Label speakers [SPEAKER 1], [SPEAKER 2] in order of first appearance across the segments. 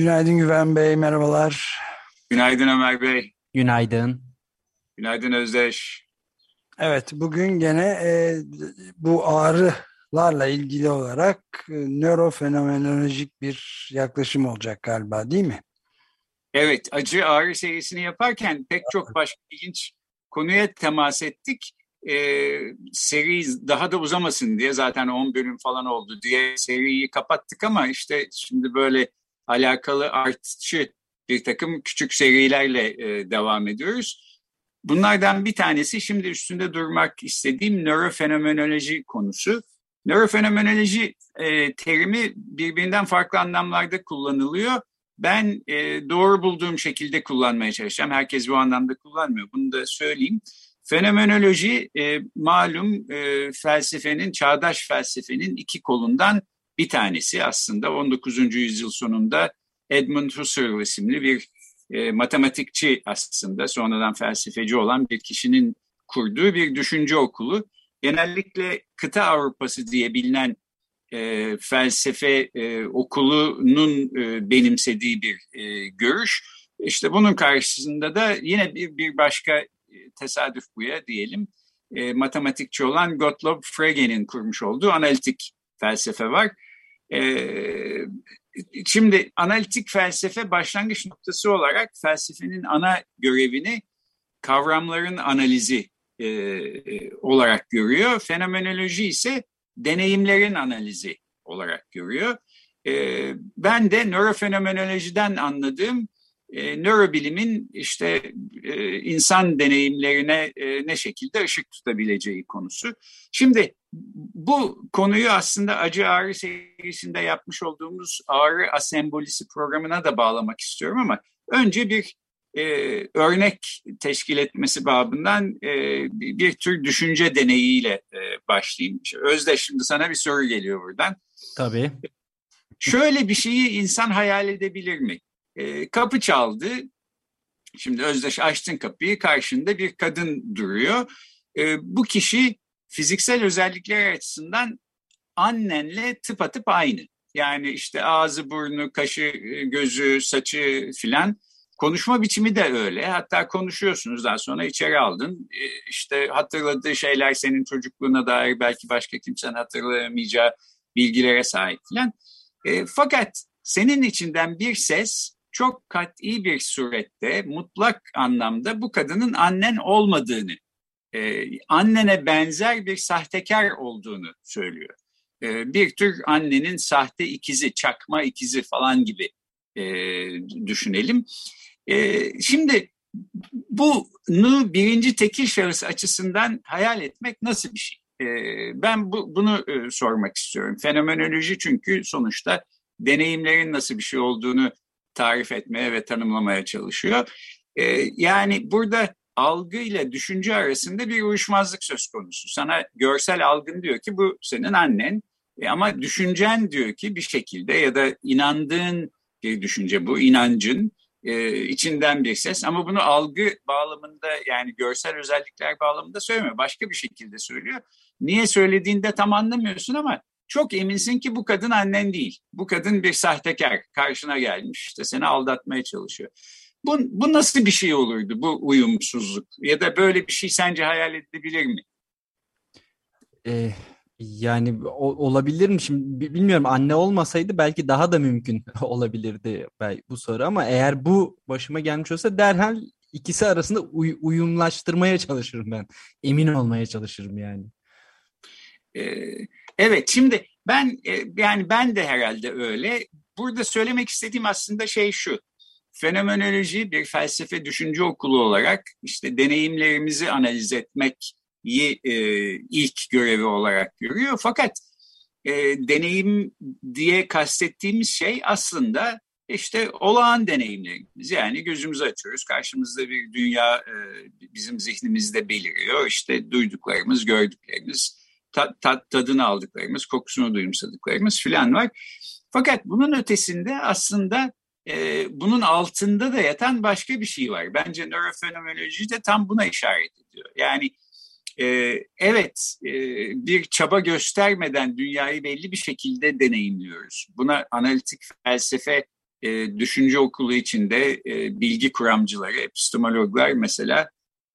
[SPEAKER 1] Günaydın Güven Bey, merhabalar.
[SPEAKER 2] Günaydın Ömer Bey.
[SPEAKER 3] Günaydın.
[SPEAKER 2] Günaydın Özdeş.
[SPEAKER 1] Evet, bugün gene e, bu ağrılarla ilgili olarak e, nörofenomenolojik bir yaklaşım olacak galiba değil mi?
[SPEAKER 2] Evet, acı ağrı serisini yaparken pek çok başka ilginç konuya temas ettik. Ee, seri daha da uzamasın diye zaten 10 bölüm falan oldu diye seriyi kapattık ama işte şimdi böyle alakalı artçı bir takım küçük serilerle e, devam ediyoruz. Bunlardan bir tanesi şimdi üstünde durmak istediğim nörofenomenoloji konusu. Nörofenomenoloji e, terimi birbirinden farklı anlamlarda kullanılıyor. Ben e, doğru bulduğum şekilde kullanmaya çalışacağım. Herkes bu anlamda kullanmıyor. Bunu da söyleyeyim. Fenomenoloji e, malum e, felsefenin, çağdaş felsefenin iki kolundan bir tanesi aslında 19. yüzyıl sonunda Edmund Husserl isimli bir e, matematikçi aslında sonradan felsefeci olan bir kişinin kurduğu bir düşünce okulu. Genellikle kıta Avrupası diye bilinen e, felsefe e, okulunun e, benimsediği bir e, görüş. İşte bunun karşısında da yine bir, bir başka e, tesadüf buya diyelim e, matematikçi olan Gottlob Frege'nin kurmuş olduğu analitik felsefe var. E, şimdi analitik felsefe başlangıç noktası olarak felsefenin ana görevini kavramların analizi e, olarak görüyor. Fenomenoloji ise deneyimlerin analizi olarak görüyor. E, ben de nörofenomenolojiden anladığım e, nörobilimin işte e, insan deneyimlerine e, ne şekilde ışık tutabileceği konusu. Şimdi bu konuyu aslında acı ağrı serisinde yapmış olduğumuz ağrı asembolisi programına da bağlamak istiyorum ama önce bir e, örnek teşkil etmesi babından e, bir, tür düşünce deneyiyle e, başlayayım. Özde şimdi sana bir soru geliyor buradan.
[SPEAKER 3] Tabii.
[SPEAKER 2] Şöyle bir şeyi insan hayal edebilir mi? E, kapı çaldı. Şimdi Özdeş açtın kapıyı karşında bir kadın duruyor. E, bu kişi fiziksel özellikler açısından annenle tıpatıp aynı. Yani işte ağzı, burnu, kaşı, gözü, saçı filan. Konuşma biçimi de öyle. Hatta konuşuyorsunuz daha sonra içeri aldın. E, işte hatırladığı şeyler senin çocukluğuna dair belki başka kimsenin hatırlayamayacağı bilgilere sahip filan. E, fakat senin içinden bir ses çok kat'i bir surette mutlak anlamda bu kadının annen olmadığını, e, annene benzer bir sahtekar olduğunu söylüyor. E, bir tür annenin sahte ikizi, çakma ikizi falan gibi e, düşünelim. E, şimdi bunu birinci tekil şahıs açısından hayal etmek nasıl bir şey? E, ben bu, bunu e, sormak istiyorum. Fenomenoloji çünkü sonuçta deneyimlerin nasıl bir şey olduğunu tarif etmeye ve tanımlamaya çalışıyor. E, yani burada algı ile düşünce arasında bir uyuşmazlık söz konusu. Sana görsel algın diyor ki bu senin annen e, ama düşüncen diyor ki bir şekilde ya da inandığın bir düşünce bu inancın e, içinden bir ses ama bunu algı bağlamında yani görsel özellikler bağlamında söylemiyor. Başka bir şekilde söylüyor. Niye söylediğinde tam anlamıyorsun ama çok eminsin ki bu kadın annen değil. Bu kadın bir sahtekar karşına gelmiş işte seni aldatmaya çalışıyor. Bu, bu nasıl bir şey olurdu bu uyumsuzluk ya da böyle bir şey sence hayal edilebilir mi?
[SPEAKER 3] Ee, yani o, olabilir mi şimdi bilmiyorum anne olmasaydı belki daha da mümkün olabilirdi bu soru ama eğer bu başıma gelmiş olsa derhal ikisi arasında uy, uyumlaştırmaya çalışırım ben. Emin olmaya çalışırım yani.
[SPEAKER 2] Ee, evet şimdi ben e, yani ben de herhalde öyle. Burada söylemek istediğim aslında şey şu. Fenomenoloji bir felsefe düşünce okulu olarak işte deneyimlerimizi analiz etmek e, ilk görevi olarak görüyor. Fakat e, deneyim diye kastettiğimiz şey aslında işte olağan deneyimlerimiz. Yani gözümüzü açıyoruz. Karşımızda bir dünya e, bizim zihnimizde beliriyor. İşte duyduklarımız, gördüklerimiz, tat, tat, tadını aldıklarımız, kokusunu duyumsadıklarımız filan var. Fakat bunun ötesinde aslında e, bunun altında da yatan başka bir şey var. Bence nörofenomenoloji de tam buna işaret ediyor. Yani e, evet e, bir çaba göstermeden dünyayı belli bir şekilde deneyimliyoruz. Buna analitik felsefe e, düşünce okulu içinde e, bilgi kuramcıları, epistemologlar mesela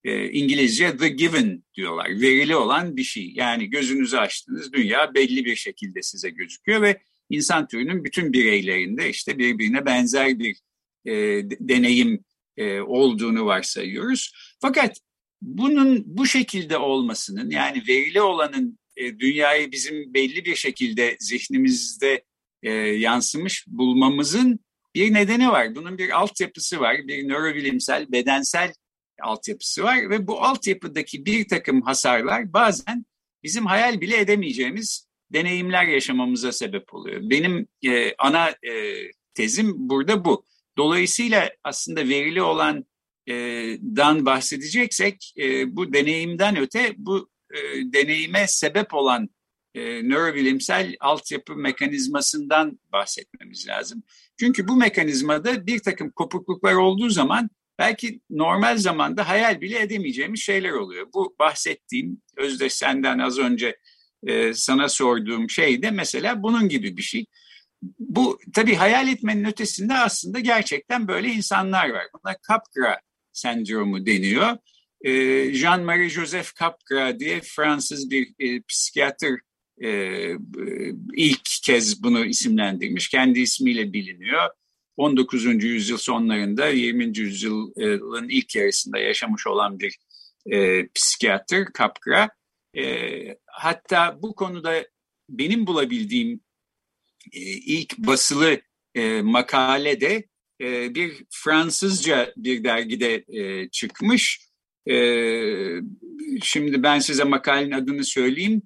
[SPEAKER 2] e, İngilizce the given diyorlar. Verili olan bir şey. Yani gözünüzü açtınız dünya belli bir şekilde size gözüküyor ve insan türünün bütün bireylerinde işte birbirine benzer bir e, deneyim e, olduğunu varsayıyoruz. Fakat bunun bu şekilde olmasının yani verili olanın e, dünyayı bizim belli bir şekilde zihnimizde e, yansımış bulmamızın bir nedeni var. Bunun bir altyapısı var. Bir nörobilimsel, bedensel altyapısı var ve bu altyapıdaki bir takım hasarlar bazen bizim hayal bile edemeyeceğimiz deneyimler yaşamamıza sebep oluyor. Benim e, ana e, tezim burada bu. Dolayısıyla aslında verili olan e, dan bahsedeceksek e, bu deneyimden öte bu e, deneyime sebep olan e, nörobilimsel altyapı mekanizmasından bahsetmemiz lazım. Çünkü bu mekanizmada bir takım kopukluklar olduğu zaman belki normal zamanda hayal bile edemeyeceğimiz şeyler oluyor. Bu bahsettiğim Özdeş senden az önce e, sana sorduğum şey de mesela bunun gibi bir şey. Bu tabii hayal etmenin ötesinde aslında gerçekten böyle insanlar var. Buna Capgras sendromu deniyor. E, Jean-Marie Joseph Capgras diye Fransız bir e, psikiyatr e, ilk kez bunu isimlendirmiş. Kendi ismiyle biliniyor. 19. yüzyıl sonlarında 20. yüzyılın ilk yarısında yaşamış olan bir e, psikiyatr Capgras. E, hatta bu konuda benim bulabildiğim e, ilk basılı e, makalede e, bir Fransızca bir dergide e, çıkmış. E, şimdi ben size makalenin adını söyleyeyim.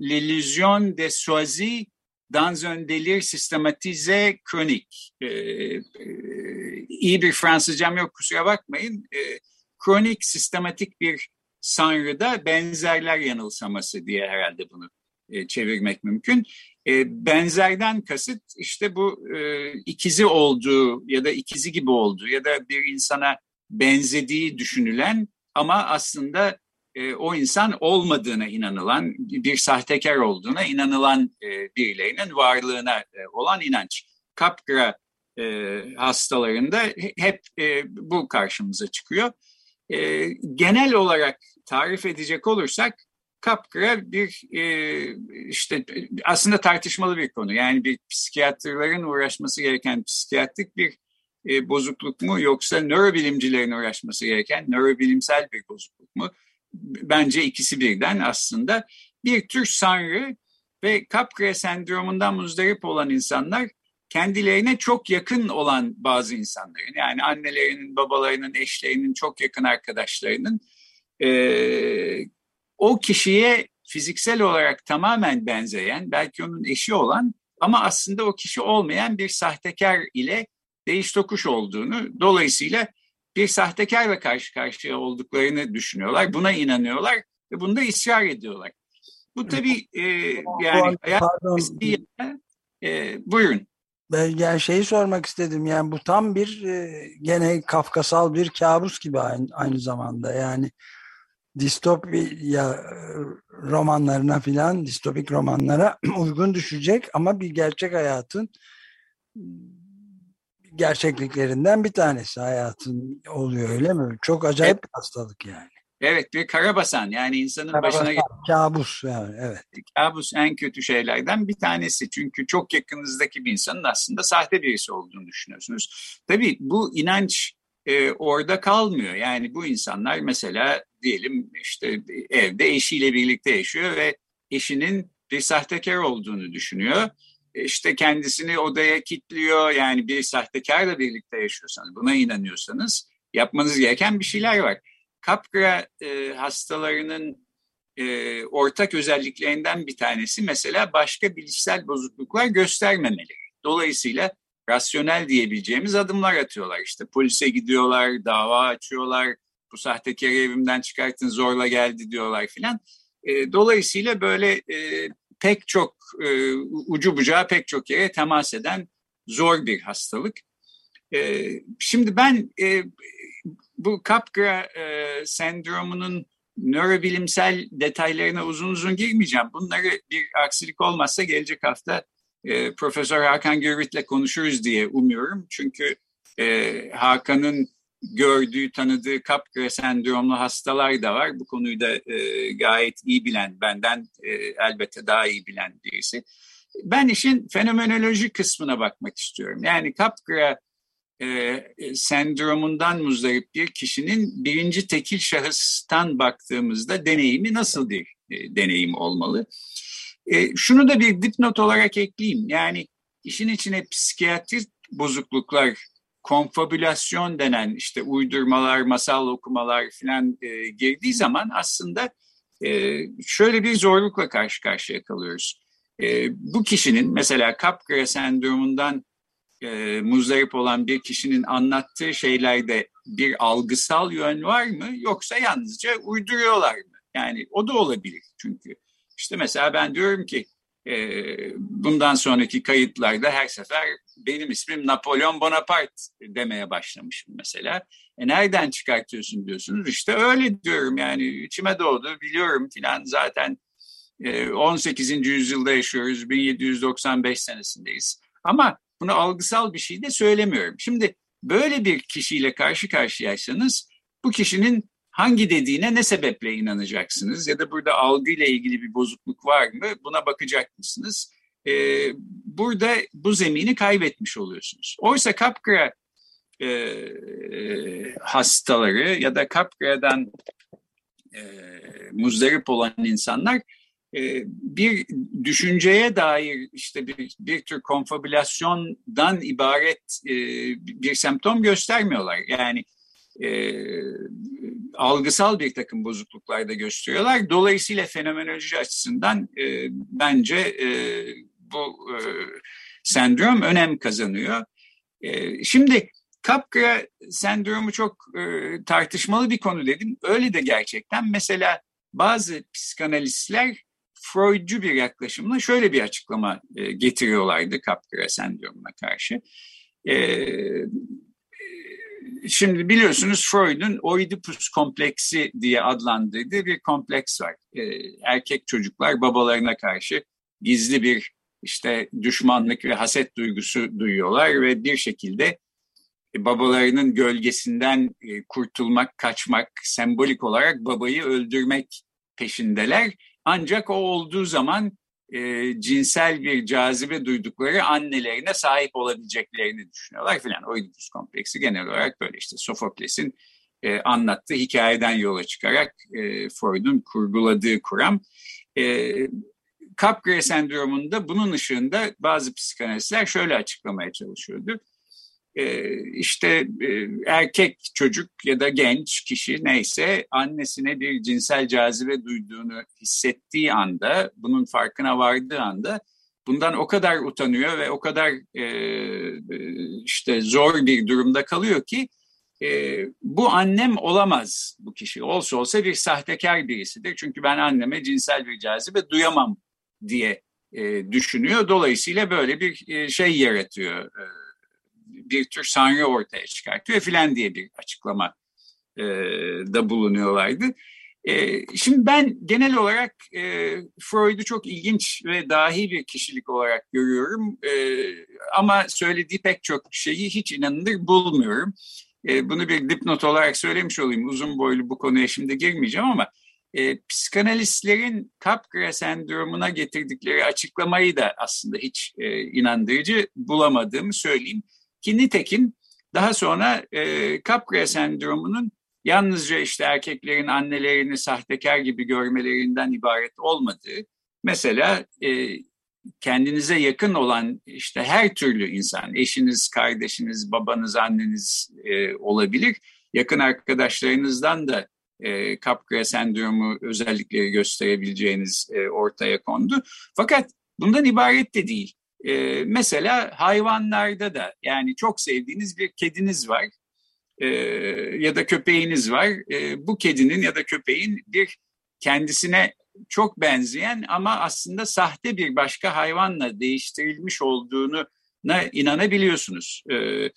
[SPEAKER 2] L'illusion de soisi dans un délire systématisé chronique. E, e, bir Fransızcam yok kusura bakmayın. E, kronik, sistematik bir sanrıda benzerler yanılsaması diye herhalde bunu e, çevirmek mümkün. E, benzerden kasıt işte bu e, ikizi olduğu ya da ikizi gibi olduğu ya da bir insana benzediği düşünülen ama aslında e, o insan olmadığına inanılan, bir sahtekar olduğuna inanılan e, varlığına e, olan inanç. Capgras e, hastalarında hep bu karşımıza çıkıyor. Genel olarak tarif edecek olursak Capgras bir işte aslında tartışmalı bir konu. Yani bir psikiyatrların uğraşması gereken psikiyatrik bir bozukluk mu yoksa nörobilimcilerin uğraşması gereken nörobilimsel bir bozukluk mu? Bence ikisi birden aslında. Bir tür sanrı ve Capgras sendromundan muzdarip olan insanlar kendilerine çok yakın olan bazı insanların yani annelerinin, babalarının, eşlerinin, çok yakın arkadaşlarının e, o kişiye fiziksel olarak tamamen benzeyen, belki onun eşi olan ama aslında o kişi olmayan bir sahtekar ile değiş tokuş olduğunu, dolayısıyla bir sahtekarla karşı karşıya olduklarını düşünüyorlar. Buna inanıyorlar ve bunda ısrar ediyorlar. Bu tabii e, yani hayat e, buyurun.
[SPEAKER 1] Ben yani şeyi sormak istedim yani bu tam bir e, gene kafkasal bir kabus gibi aynı, aynı zamanda yani distopya romanlarına filan distopik romanlara uygun düşecek ama bir gerçek hayatın gerçekliklerinden bir tanesi hayatın oluyor öyle mi? Çok acayip evet. bir hastalık yani.
[SPEAKER 2] Evet bir karabasan yani insanın karabasan, başına gelen
[SPEAKER 1] kabus yani evet.
[SPEAKER 2] Kabus en kötü şeylerden bir tanesi. Çünkü çok yakınızdaki bir insanın aslında sahte birisi olduğunu düşünüyorsunuz. Tabii bu inanç e, orada kalmıyor. Yani bu insanlar mesela diyelim işte evde eşiyle birlikte yaşıyor ve eşinin bir sahtekar olduğunu düşünüyor. İşte kendisini odaya kilitliyor. Yani bir sahtekarla birlikte yaşıyorsanız, buna inanıyorsanız yapmanız gereken bir şeyler var. Kapkra e, hastalarının e, ortak özelliklerinden bir tanesi mesela başka bilişsel bozukluklar göstermemeleri. Dolayısıyla rasyonel diyebileceğimiz adımlar atıyorlar. İşte polise gidiyorlar, dava açıyorlar, bu sahtekarı evimden çıkartın zorla geldi diyorlar filan. E, dolayısıyla böyle e, pek çok e, ucu bucağı pek çok yere temas eden zor bir hastalık. E, şimdi ben e, bu Capgras e, sendromunun nörobilimsel detaylarına uzun uzun girmeyeceğim. Bunları bir aksilik olmazsa gelecek hafta e, Profesör Hakan Gürvit'le konuşuruz diye umuyorum. Çünkü e, Hakan'ın gördüğü, tanıdığı Capgras sendromlu hastalar da var. Bu konuyu da e, gayet iyi bilen, benden e, elbette daha iyi bilen birisi. Ben işin fenomenoloji kısmına bakmak istiyorum. Yani Capgras e, sendromundan muzdarip bir kişinin birinci tekil şahıstan baktığımızda deneyimi nasıl bir e, deneyim olmalı? E, şunu da bir dipnot olarak ekleyeyim. Yani işin içine psikiyatrik bozukluklar, konfabülasyon denen işte uydurmalar, masal okumalar falan e, girdiği zaman aslında e, şöyle bir zorlukla karşı karşıya kalıyoruz. E, bu kişinin mesela Capgras sendromundan e, muzdarip olan bir kişinin anlattığı şeylerde bir algısal yön var mı yoksa yalnızca uyduruyorlar mı? Yani o da olabilir çünkü. İşte mesela ben diyorum ki e, bundan sonraki kayıtlarda her sefer benim ismim Napolyon Bonaparte demeye başlamışım mesela. E nereden çıkartıyorsun diyorsunuz. İşte öyle diyorum yani içime doğdu biliyorum filan zaten e, 18. yüzyılda yaşıyoruz 1795 senesindeyiz. Ama bunu algısal bir şey de söylemiyorum. Şimdi böyle bir kişiyle karşı karşıyaysanız bu kişinin hangi dediğine ne sebeple inanacaksınız ya da burada algıyla ilgili bir bozukluk var mı buna bakacak mısınız? Ee, burada bu zemini kaybetmiş oluyorsunuz. Oysa Capgras e, hastaları ya da Capgras'dan e, muzdarip olan insanlar e, bir düşünceye dair işte bir, bir tür konfabülasyondan ibaret e, bir semptom göstermiyorlar. Yani e, algısal bir takım bozukluklar da gösteriyorlar. Dolayısıyla fenomenoloji açısından e, bence e, bu e, sendrom önem kazanıyor. E, şimdi Capgras sendromu çok e, tartışmalı bir konu dedim. Öyle de gerçekten. Mesela bazı psikanalistler Freudcu bir yaklaşımla şöyle bir açıklama e, getiriyorlardı Capgras sendromuna karşı. E, şimdi biliyorsunuz Freud'un Oedipus kompleksi diye adlandırdığı bir kompleks var. E, erkek çocuklar babalarına karşı gizli bir işte düşmanlık ve haset duygusu duyuyorlar ve bir şekilde babalarının gölgesinden e, kurtulmak, kaçmak, sembolik olarak babayı öldürmek peşindeler ancak o olduğu zaman e, cinsel bir cazibe duydukları annelerine sahip olabileceklerini düşünüyorlar filan. Oedipus kompleksi genel olarak böyle işte Sofokles'in e, anlattığı hikayeden yola çıkarak e, Freud'un kurguladığı kuram. E, Capgras sendromunda bunun ışığında bazı psikanalistler şöyle açıklamaya çalışıyordu e, işte e, erkek çocuk ya da genç kişi neyse annesine bir cinsel cazibe duyduğunu hissettiği anda, bunun farkına vardığı anda bundan o kadar utanıyor ve o kadar e, işte zor bir durumda kalıyor ki e, bu annem olamaz bu kişi. Olsa olsa bir sahtekar birisidir. Çünkü ben anneme cinsel bir cazibe duyamam diye e, düşünüyor. Dolayısıyla böyle bir e, şey yaratıyor. E, bir tür sanrı ortaya çıkartıyor filan diye bir açıklama e, da bulunuyorlardı. E, şimdi ben genel olarak e, Freud'u çok ilginç ve dahi bir kişilik olarak görüyorum. E, ama söylediği pek çok şeyi hiç inanılır bulmuyorum. E, bunu bir dipnot olarak söylemiş olayım. Uzun boylu bu konuya şimdi girmeyeceğim ama e, psikanalistlerin Capgras sendromuna getirdikleri açıklamayı da aslında hiç e, inandırıcı bulamadığımı söyleyeyim. Ki nitekim daha sonra e, Capgras sendromunun yalnızca işte erkeklerin annelerini sahtekar gibi görmelerinden ibaret olmadığı, mesela e, kendinize yakın olan işte her türlü insan, eşiniz, kardeşiniz, babanız, anneniz e, olabilir. Yakın arkadaşlarınızdan da e, Capgras sendromu özellikleri gösterebileceğiniz e, ortaya kondu. Fakat bundan ibaret de değil. E, mesela hayvanlarda da yani çok sevdiğiniz bir kediniz var e, ya da köpeğiniz var. E, bu kedinin ya da köpeğin bir kendisine çok benzeyen ama aslında sahte bir başka hayvanla değiştirilmiş olduğunu inanabiliyorsunuz. E,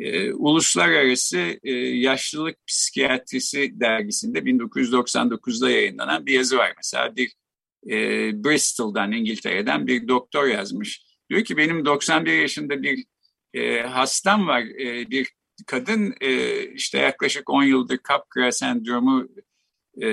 [SPEAKER 2] e, Uluslararası e, Yaşlılık Psikiyatrisi dergisinde 1999'da yayınlanan bir yazı var. Mesela bir e, Bristol'dan, İngiltere'den bir doktor yazmış. Diyor ki benim 91 yaşında bir e, hastam var, e, bir kadın e, işte yaklaşık 10 yıldır Capgras sendromu e,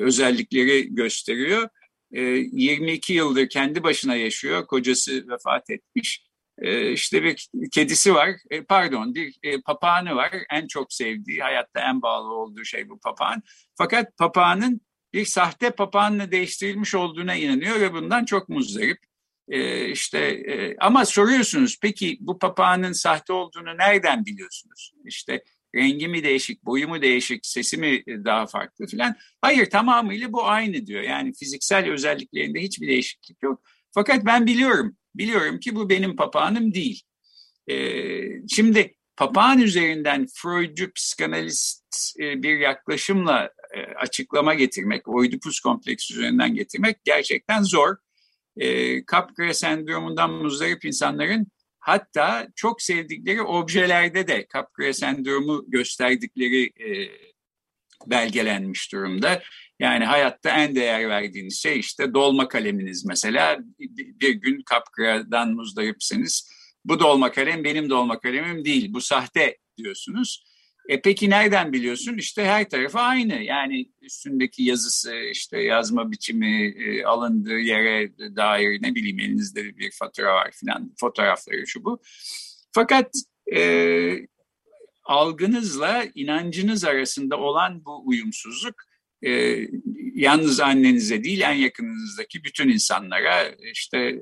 [SPEAKER 2] özellikleri gösteriyor. E, 22 yıldır kendi başına yaşıyor, kocası vefat etmiş. E, işte bir kedisi var, e, pardon bir e, papağanı var. En çok sevdiği, hayatta en bağlı olduğu şey bu papağan. Fakat papağanın bir sahte papağanla değiştirilmiş olduğuna inanıyor ve bundan çok muzdarip. E, işte e, ama soruyorsunuz peki bu papağanın sahte olduğunu nereden biliyorsunuz? İşte rengi mi değişik, boyu mu değişik, sesi mi daha farklı filan. Hayır tamamıyla bu aynı diyor. Yani fiziksel özelliklerinde hiçbir değişiklik yok. Fakat ben biliyorum, biliyorum ki bu benim papağanım değil. Ee, şimdi papağan üzerinden Freudcu psikanalist e, bir yaklaşımla e, açıklama getirmek, Oidipus kompleksi üzerinden getirmek gerçekten zor. E, Capgras sendromundan muzdarip insanların hatta çok sevdikleri objelerde de Capgras sendromu gösterdikleri e, belgelenmiş durumda. Yani hayatta en değer verdiğiniz şey işte dolma kaleminiz mesela. Bir gün Capgra'dan muzdaripseniz bu dolma kalem benim dolma kalemim değil bu sahte diyorsunuz. E peki nereden biliyorsun? İşte her tarafı aynı. Yani üstündeki yazısı, işte yazma biçimi, e, alındığı yere dair ne bileyim elinizde bir fatura var filan, fotoğrafları şu bu. Fakat e, algınızla inancınız arasında olan bu uyumsuzluk e, yalnız annenize değil en yakınınızdaki bütün insanlara işte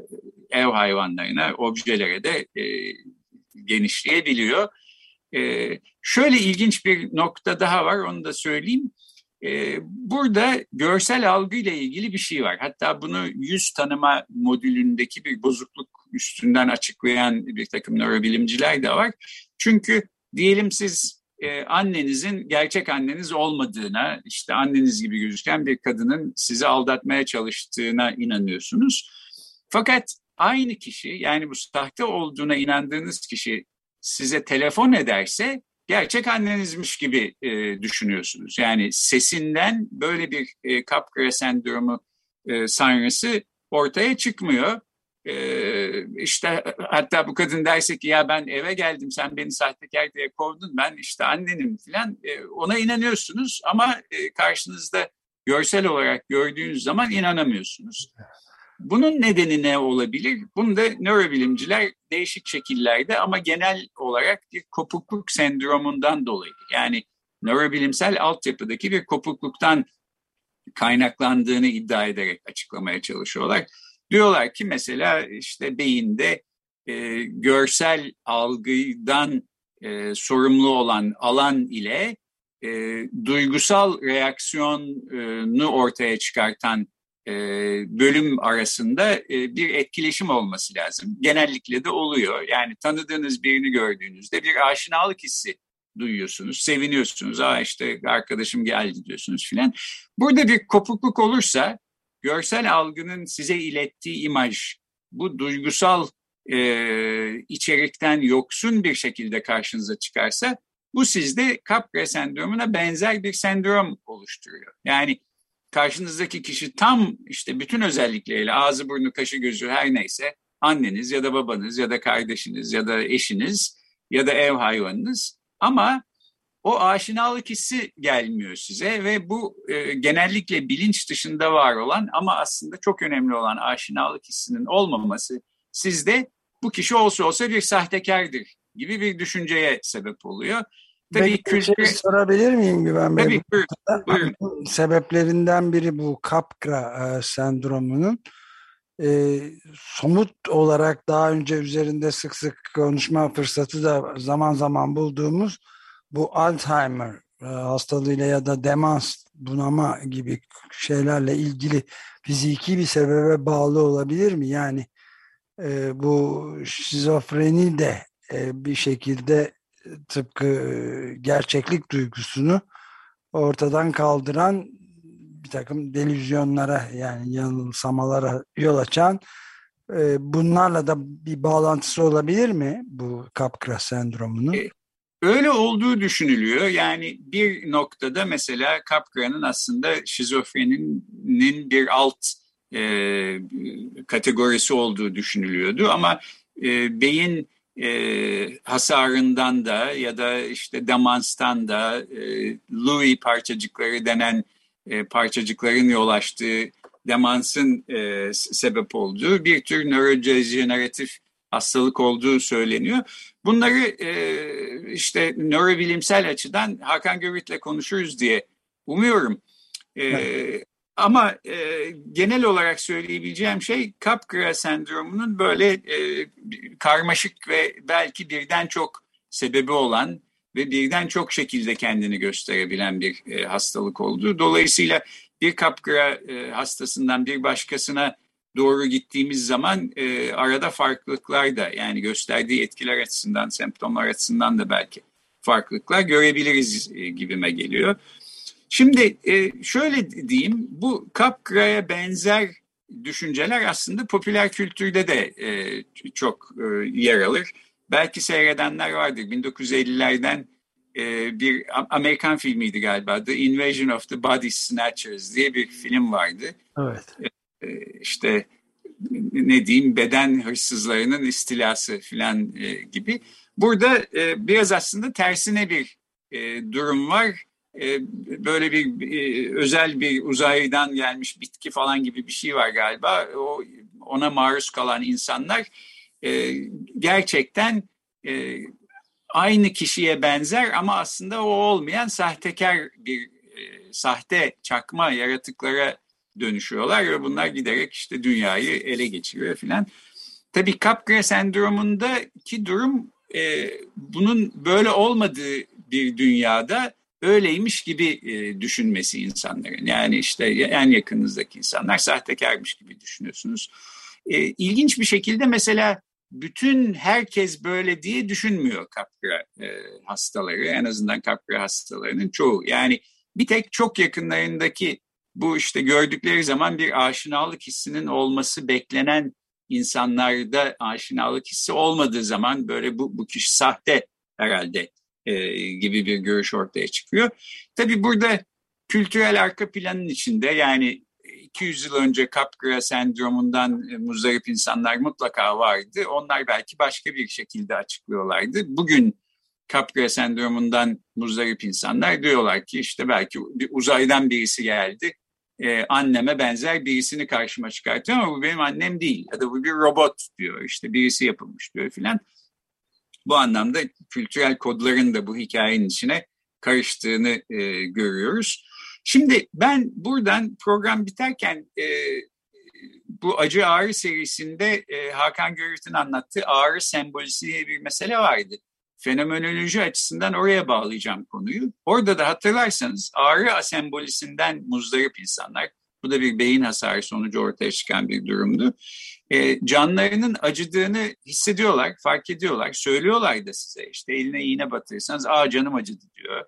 [SPEAKER 2] ev hayvanlarına, objelere de e, genişleyebiliyor. E, şöyle ilginç bir nokta daha var onu da söyleyeyim. E, burada görsel algıyla ilgili bir şey var. Hatta bunu yüz tanıma modülündeki bir bozukluk üstünden açıklayan bir takım nörobilimciler de var. Çünkü diyelim siz e, annenizin gerçek anneniz olmadığına, işte anneniz gibi gözüken bir kadının sizi aldatmaya çalıştığına inanıyorsunuz. Fakat aynı kişi yani bu sahte olduğuna inandığınız kişi size telefon ederse gerçek annenizmiş gibi e, düşünüyorsunuz. Yani sesinden böyle bir e, Capgras sendromu e, sanrısı ortaya çıkmıyor. E, işte hatta bu kadın derse ki ya ben eve geldim sen beni sahtekar diye kovdun ben işte annenim falan e, ona inanıyorsunuz ama e, karşınızda görsel olarak gördüğünüz zaman inanamıyorsunuz. Bunun nedeni ne olabilir? Bunu da nörobilimciler değişik şekillerde ama genel olarak bir kopukluk sendromundan dolayı yani nörobilimsel altyapıdaki bir kopukluktan kaynaklandığını iddia ederek açıklamaya çalışıyorlar. Diyorlar ki mesela işte beyinde e, görsel algıdan e, sorumlu olan alan ile e, duygusal reaksiyonu ortaya çıkartan e, bölüm arasında e, bir etkileşim olması lazım. Genellikle de oluyor. Yani tanıdığınız birini gördüğünüzde bir aşinalık hissi duyuyorsunuz, seviniyorsunuz. Aa işte arkadaşım geldi diyorsunuz filan. Burada bir kopukluk olursa görsel algının size ilettiği imaj bu duygusal e, içerikten yoksun bir şekilde karşınıza çıkarsa bu sizde Capgras sendromuna benzer bir sendrom oluşturuyor. Yani karşınızdaki kişi tam işte bütün özellikleriyle ağzı burnu kaşı gözü her neyse anneniz ya da babanız ya da kardeşiniz ya da eşiniz ya da ev hayvanınız ama o aşinalık hissi gelmiyor size ve bu e, genellikle bilinç dışında var olan ama aslında çok önemli olan aşinalık hissinin olmaması sizde bu kişi olsa olsa bir sahtekardır gibi bir düşünceye sebep oluyor.
[SPEAKER 1] Tabii Peki, kültür... şey sorabilir miyim Güven Bey?
[SPEAKER 2] Tabii buyurun.
[SPEAKER 1] Sebeplerinden biri bu Capgras e, sendromunun e, somut olarak daha önce üzerinde sık sık konuşma fırsatı da zaman zaman bulduğumuz bu Alzheimer e, hastalığıyla ya da demans, bunama gibi şeylerle ilgili fiziki bir sebebe bağlı olabilir mi? Yani e, bu şizofreni de e, bir şekilde tıpkı gerçeklik duygusunu ortadan kaldıran bir takım delüzyonlara yani yanılsamalara yol açan e, bunlarla da bir bağlantısı olabilir mi bu Capgras sendromunun?
[SPEAKER 2] Öyle olduğu düşünülüyor. Yani bir noktada mesela Capgra'nın aslında şizofreninin bir alt e, kategorisi olduğu düşünülüyordu. Ama e, beyin e, hasarından da ya da işte demanstan da e, Louis parçacıkları denen e, parçacıkların yol açtığı demansın e, sebep olduğu bir tür nörodejeneratif hastalık olduğu söyleniyor. Bunları e, işte nörobilimsel açıdan Hakan Gürvit'le konuşuruz diye umuyorum. E, evet. Ama e, genel olarak söyleyebileceğim şey Capgras sendromunun böyle e, karmaşık ve belki birden çok sebebi olan ve birden çok şekilde kendini gösterebilen bir e, hastalık olduğu. Dolayısıyla bir Capgras e, hastasından bir başkasına doğru gittiğimiz zaman e, arada farklılıklar da yani gösterdiği etkiler açısından, semptomlar açısından da belki farklılıklar görebiliriz e, gibime geliyor. Şimdi e, şöyle diyeyim, bu Capgra'ya benzer düşünceler aslında popüler kültürde de e, çok e, yer alır. Belki seyredenler vardır. 1950'lerden e, bir Amerikan filmiydi galiba. The Invasion of the Body Snatchers diye bir film vardı.
[SPEAKER 1] Evet.
[SPEAKER 2] E, işte ne diyeyim beden hırsızlarının istilası filan e, gibi. Burada e, biraz aslında tersine bir e, durum var. E, böyle bir e, özel bir uzaydan gelmiş bitki falan gibi bir şey var galiba. O ona maruz kalan insanlar e, gerçekten aynı kişiye benzer ama aslında o olmayan sahtekar bir sahte çakma yaratıklara dönüşüyorlar ve bunlar giderek işte dünyayı ele geçiriyor filan. Tabii Capgras sendromundaki durum e, bunun böyle olmadığı bir dünyada öyleymiş gibi e, düşünmesi insanların. Yani işte en yakınızdaki insanlar sahtekarmış gibi düşünüyorsunuz. E, ilginç bir şekilde mesela bütün herkes böyle diye düşünmüyor kapra e, hastaları. En azından kapra hastalarının çoğu. Yani bir tek çok yakınlarındaki bu işte gördükleri zaman bir aşinalık hissinin olması beklenen insanlarda aşinalık hissi olmadığı zaman böyle bu, bu kişi sahte herhalde e, gibi bir görüş ortaya çıkıyor. Tabii burada kültürel arka planın içinde yani 200 yıl önce Capgras sendromundan e, muzdarip insanlar mutlaka vardı. Onlar belki başka bir şekilde açıklıyorlardı. Bugün Capgras sendromundan muzdarip insanlar diyorlar ki işte belki uzaydan birisi geldi. Ee, anneme benzer birisini karşıma çıkartıyor ama bu benim annem değil. Ya da bu bir robot diyor işte birisi yapılmış diyor filan. Bu anlamda kültürel kodların da bu hikayenin içine karıştığını e, görüyoruz. Şimdi ben buradan program biterken e, bu acı ağrı serisinde e, Hakan Görüt'ün anlattığı ağrı sembolisi diye bir mesele vardı. Fenomenoloji açısından oraya bağlayacağım konuyu. Orada da hatırlarsanız ağrı asembolisinden muzdarip insanlar, bu da bir beyin hasarı sonucu ortaya çıkan bir durumdu. E, canlarının acıdığını hissediyorlar, fark ediyorlar, söylüyorlar da size. İşte eline iğne batırırsanız, aa canım acıdı diyor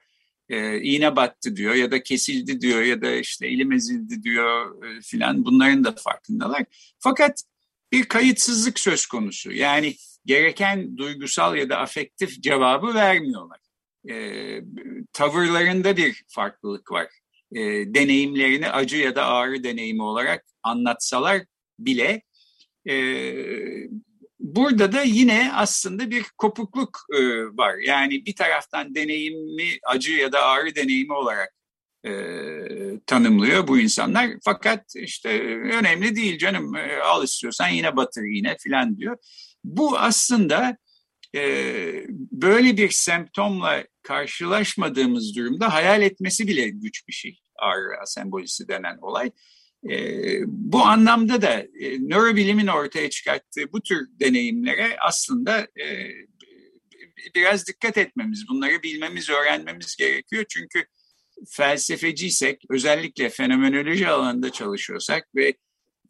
[SPEAKER 2] e, iğne battı diyor ya da kesildi diyor ya da işte elim ezildi diyor e, filan bunların da farkındalar. Fakat bir kayıtsızlık söz konusu yani gereken duygusal ya da afektif cevabı vermiyorlar. E, tavırlarında bir farklılık var. E, deneyimlerini acı ya da ağrı deneyimi olarak anlatsalar bile e, burada da yine aslında bir kopukluk e, var. Yani bir taraftan deneyimi acı ya da ağrı deneyimi olarak e, tanımlıyor bu insanlar. Fakat işte önemli değil canım e, al istiyorsan yine batır yine filan diyor. Bu aslında e, böyle bir semptomla karşılaşmadığımız durumda hayal etmesi bile güç bir şey. Ağrı sembolisi denen olay. E, bu anlamda da e, nörobilimin ortaya çıkarttığı bu tür deneyimlere aslında e, biraz dikkat etmemiz, bunları bilmemiz, öğrenmemiz gerekiyor. Çünkü felsefeciysek, özellikle fenomenoloji alanında çalışıyorsak ve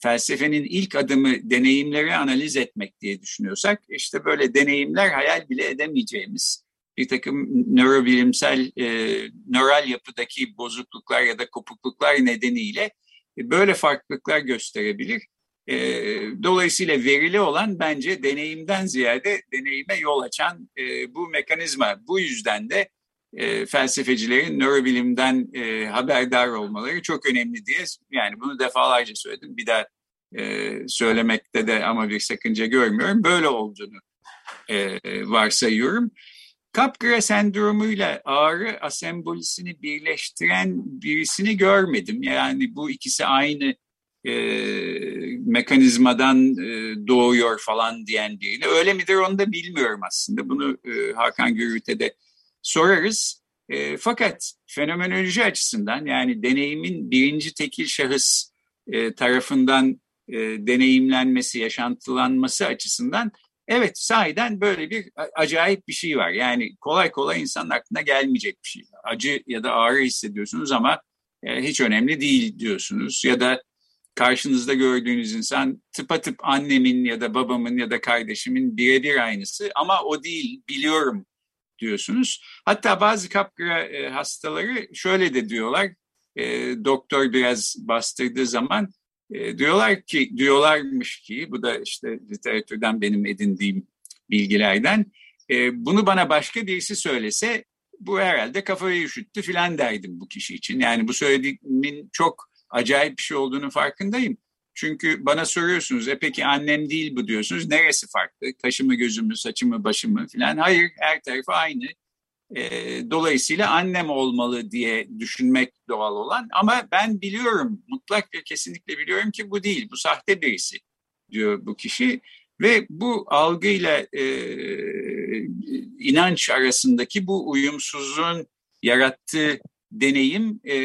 [SPEAKER 2] felsefenin ilk adımı deneyimleri analiz etmek diye düşünüyorsak, işte böyle deneyimler hayal bile edemeyeceğimiz bir takım nörobilimsel, e, nöral yapıdaki bozukluklar ya da kopukluklar nedeniyle böyle farklılıklar gösterebilir. E, dolayısıyla verili olan bence deneyimden ziyade deneyime yol açan e, bu mekanizma. Bu yüzden de e, felsefecilerin nörobilimden e, haberdar olmaları çok önemli diye yani bunu defalarca söyledim. Bir daha e, söylemekte de ama bir sakınca görmüyorum. Böyle olduğunu e, varsayıyorum. Capgras sendromuyla ağrı asembolisini birleştiren birisini görmedim. Yani bu ikisi aynı e, mekanizmadan e, doğuyor falan diyen biriyle. Öyle midir onu da bilmiyorum aslında. Bunu e, Hakan Gürüt'e de sorarız. E, fakat fenomenoloji açısından yani deneyimin birinci tekil şahıs e, tarafından e, deneyimlenmesi, yaşantılanması açısından evet sahiden böyle bir acayip bir şey var. Yani kolay kolay insanın aklına gelmeyecek bir şey. Acı ya da ağrı hissediyorsunuz ama e, hiç önemli değil diyorsunuz. Ya da karşınızda gördüğünüz insan tıpatıp annemin ya da babamın ya da kardeşimin birebir aynısı ama o değil biliyorum diyorsunuz. Hatta bazı kapkıra e, hastaları şöyle de diyorlar, e, doktor biraz bastırdığı zaman e, diyorlar ki, diyorlarmış ki, bu da işte literatürden benim edindiğim bilgilerden, e, bunu bana başka birisi söylese bu herhalde kafayı üşüttü filan derdim bu kişi için. Yani bu söylediğimin çok acayip bir şey olduğunu farkındayım. Çünkü bana soruyorsunuz, e peki annem değil bu diyorsunuz. Neresi farklı? Kaşımı, gözümü, saçımı, başımı falan. Hayır, her tarafı aynı. E, dolayısıyla annem olmalı diye düşünmek doğal olan. Ama ben biliyorum, mutlak ve kesinlikle biliyorum ki bu değil. Bu sahte birisi diyor bu kişi. Ve bu algıyla e, inanç arasındaki bu uyumsuzluğun yarattığı deneyim e,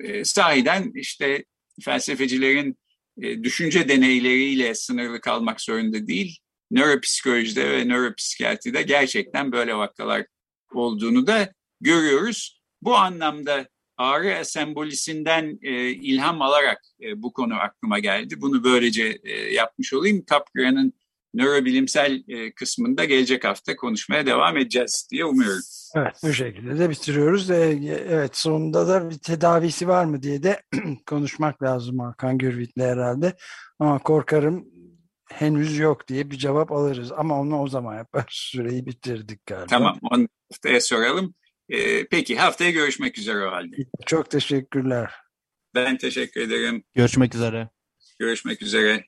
[SPEAKER 2] e, sahiden işte felsefecilerin e, düşünce deneyleriyle sınırlı kalmak zorunda değil. Nöropsikolojide ve nöropsikiyatride gerçekten böyle vakalar olduğunu da görüyoruz. Bu anlamda ağrı sembolisinden e, ilham alarak e, bu konu aklıma geldi. Bunu böylece yapmış olayım. Capgran'ın nörobilimsel e, kısmında gelecek hafta konuşmaya devam edeceğiz diye umuyorum.
[SPEAKER 1] Evet bu şekilde de bitiriyoruz. Ee, evet sonunda da bir tedavisi var mı diye de konuşmak lazım Hakan Gürvit'le herhalde. Ama korkarım henüz yok diye bir cevap alırız. Ama onu o zaman yapar. Süreyi bitirdik galiba.
[SPEAKER 2] Tamam onu haftaya soralım. Peki haftaya görüşmek üzere o halde.
[SPEAKER 1] Çok teşekkürler.
[SPEAKER 2] Ben teşekkür ederim.
[SPEAKER 3] Görüşmek üzere.
[SPEAKER 2] Görüşmek üzere.